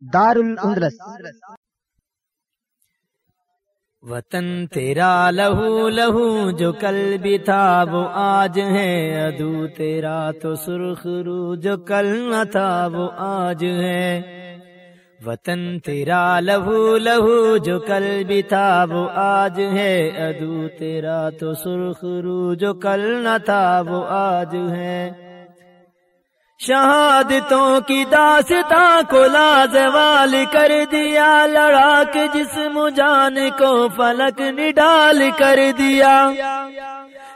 دار الاندلس وطن تیرا لہو لہو جو کل بھی تھا، وہ آج ہے۔ ادو تیرا تو سرخ رو جو کل نہ تھا، وہ آج ہے۔ وطن تیرا لہو لہو جو کل بھی تھا، وہ آج ہے۔ ادو تیرا تو سرخ رو جو کل نہ تھا، وہ آج ہے۔ شہادتوں کی داستان کو لازوال کر دیا لڑا کے جسم جان کو فلک نڈال کر دیا۔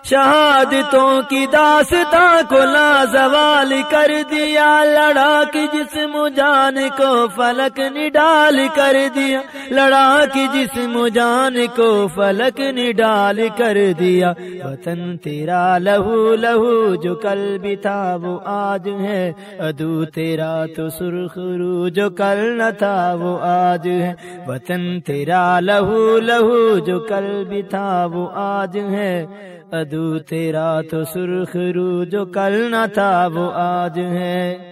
شہادتوں کی داستان کو لازوال کر دیا لڑا کی جسم جان کو فلک نڈال کر دیا۔ لڑا کی جسم جان کو فلک نڈال کر دیا۔ وطن تیرا لہو لہو جو کل بھی تھا وہ آج ہے۔ ادو تیرا تو سرخ رو جو کل نہ تھا وہ آج ہے۔ وطن تیرا لہو لہو جو کل بھی تھا وہ آج ہے۔ ادو تیرا تو سرخ رو جو کل نہ تھا وہ آج ہے۔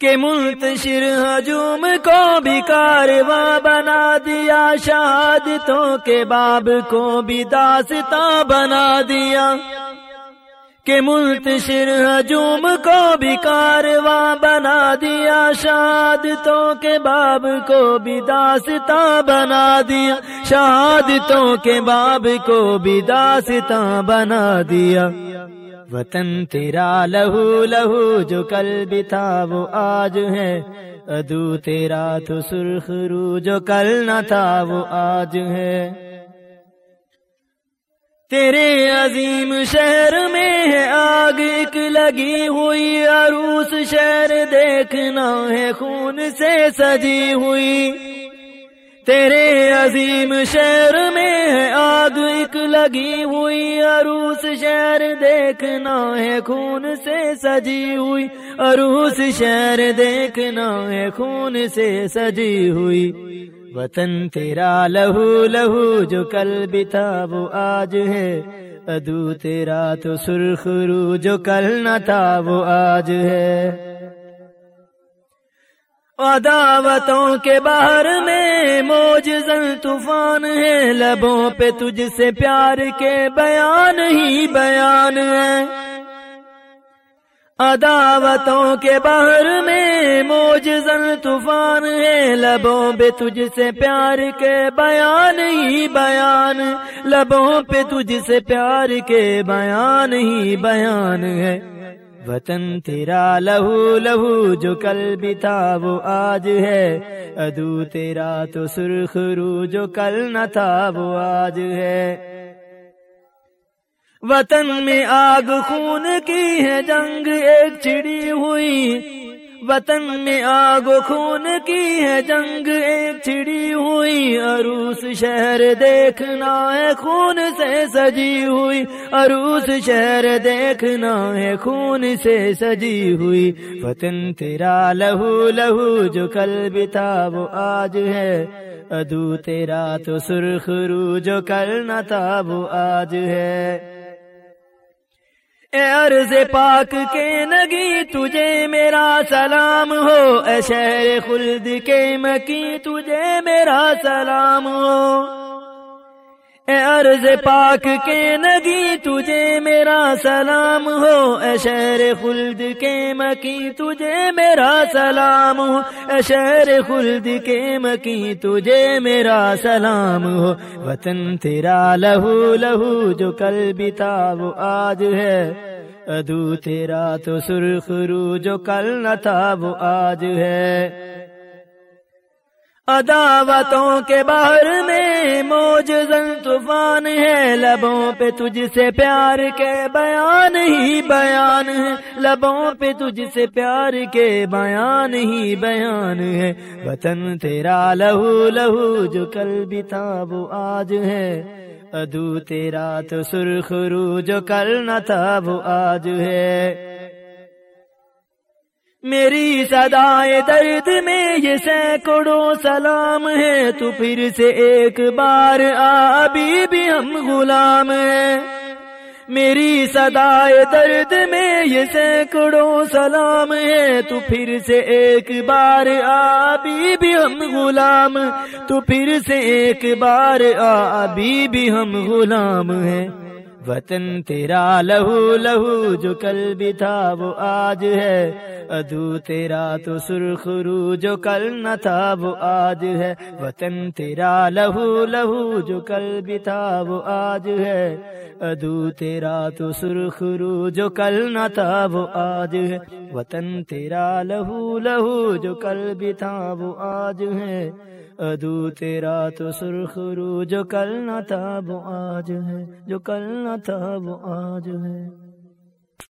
کہ منتشر ہجوم کو بھی کارواں بنا دیا، شہادتوں کے باب کو بھی داستان بنا دیا۔ کہ منتشر ہجوم کو بھی کارواں بنا دیا، شہادتوں کے باب کو بھی داستان بنا دیا۔ شہادتوں کے باب کو بھی داستان بنا دیا۔ وطن تیرا لہو لہو جو کل بھی تھا وہ آج ہے۔ ادو تیرا تو سرخ رو جو کل نہ تھا وہ آج ہے۔ تیرے عظیم شہر میں ہے آگ ایک لگی ہوئی، عروس شہر دیکھنا ہے خون سے سجی ہوئی۔ تیرے عظیم شہر میں ہے آگ ایک لگی ہوئی، عروس شہر دیکھنا ہے، خون سے سجی ہوئی۔ عروس شہر دیکھنا ہے، خون سے سجی ہوئی۔ وطن تیرا لہو لہو جو کل بھی تھا وہ آج ہے۔ ادو تیرا تو سرخ رو جو کل نہ تھا وہ آج ہے۔ عداوتوں کے باہر میں موج طوفان ہے۔ لبوں پہ تجھ سے پیار کے بیان ہی بیان ہے۔ عداوتوں کے باہر میں موج طوفان ہے۔ لبوں پہ تجھ سے پیار کے بیان ہی بیان۔ لبوں پہ تجھ سے پیار کے بیان ہی بیان ہے۔ وطن تیرا لہو لہو جو کل بھی تھا وہ آج ہے۔ ادو تیرا تو سرخ رو جو کل نہ تھا وہ آج ہے۔ وطن میں آگ خون کی ہے، جنگ ایک چڑی ہوئی۔ وطن میں آگ خون کی ہے جنگ، ایک چڑی ہوئی، عروس شہر دیکھنا ہے خون سے سجی ہوئی۔ عروس شہر دیکھنا ہے خون سے سجی ہوئی۔ وطن تیرا لہو لہو جو کل بھی تھا وہ آج ہے۔ ادو تیرا تو سرخ رو جو کل نہ تھا وہ آج ہے۔ اے عرض پاک کے نگی تجھے میرا سلام ہو۔ اے شہر خلد کے مکی، تجھے میرا سلام ہو۔ اے عرض پاک کے نگی تجھے میرا سلام ہو۔ اے شہر خلد کے مکی، تجھے میرا سلام ہو۔ اے شہر خلد کے مکی، تجھے میرا سلام ہو۔ وطن تیرا لہو لہو جو کل بھی تھا وہ آج ہے۔ ادو تیرا تو سرخ رو جو کل نہ تھا، وہ آج ہے۔ عداوتوں کے باہر میں موج زن طوفان ہے۔ لبوں پہ تجھ سے پیار کے بیان ہی بیان ہے۔ لبوں پہ تجھ سے پیار کے بیان ہی بیان ہے۔ وطن تیرا لہو لہو جو کل بھی تھا وہ آج ہے۔ ادو تیرا تو سرخ رو جو کل نہ تھا وہ آج ہے۔ میری صدائے درد میں یہ سینکڑوں سلام ہے، تو پھر سے ایک بار آبی بھی ہم غلام ہیں۔ میری سدائے درد میں یہ سینکڑوں سلام ہے، تو پھر سے ایک بار آبی بھی ہم غلام۔ تو پھر سے ایک بار آبی بھی ہم غلام ہیں۔ وطن تیرا لہو لہو جو کل بھی تھا وہ آج ہے۔ ادو تیرا تو سرخ رو جو کل نہ تھا وہ آج ہے۔ وطن تیرا لہو لہو جو کل بھی تھا وہ آج ہے۔ ادو تیرا تو سرخ رو جو کل نہ تھا وہ آج ہے۔ وطن تیرا لہو لہو جو کل بھی تھا وہ آج ہے۔ ادو تیرا تو سرخ رو جو کل نہ تھا وہ آج ہے۔ جو کل نہ تھا وہ آج ہے۔